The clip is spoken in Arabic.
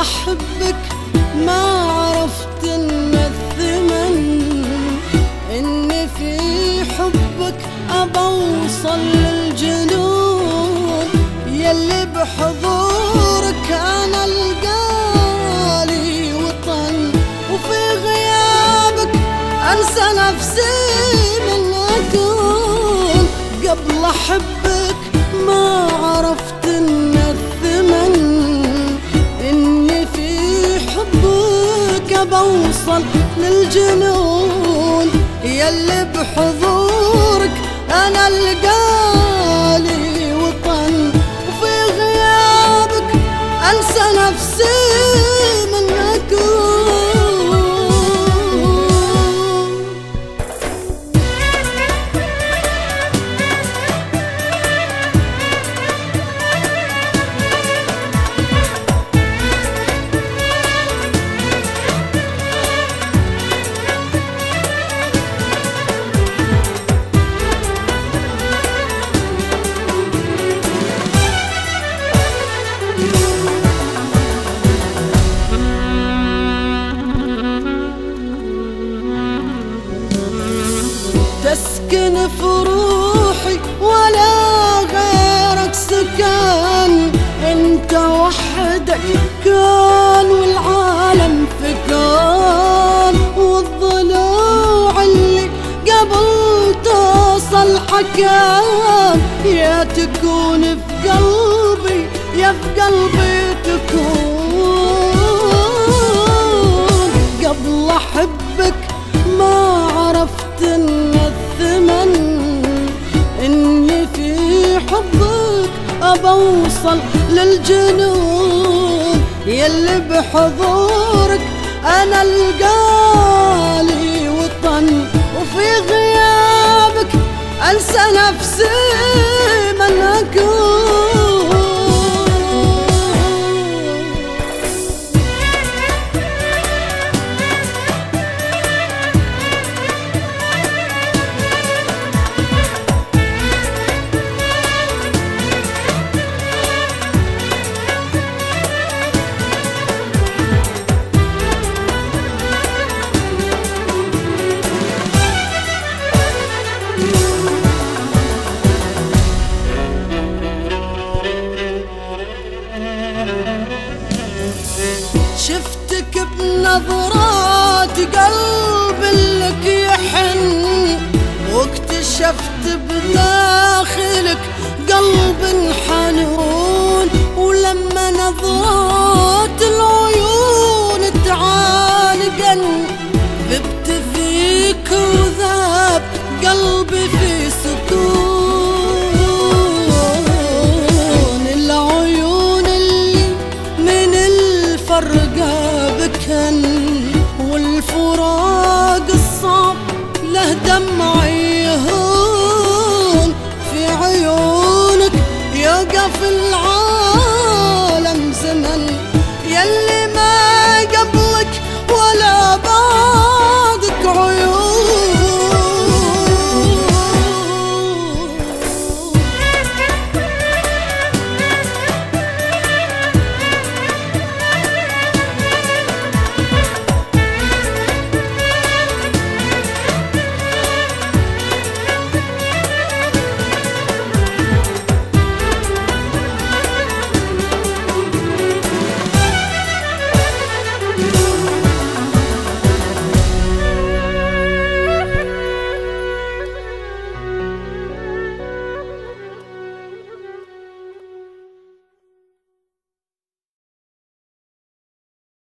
احبك ما عرفت إن الثمن اني في حبك أبى أوصل للجنون. يلي بحضورك أنا القالي وطن وفي غيابك أنسى نفسي من اكون قبل أحبك بوصل للجنون يلي بحضورك أنا القالي في روحي ولا غيرك سكن انت وحدك كان والعالم في كان والضلوع اللي قبل توصل حكان. يا تكون في قلبي يا في قلبي تكون. حبك ابوصل للجنون. يلي بحضورك أنا القالي وطن وفي غيابك أنسى نفسي. واكتشفت بداخلك قلب حنون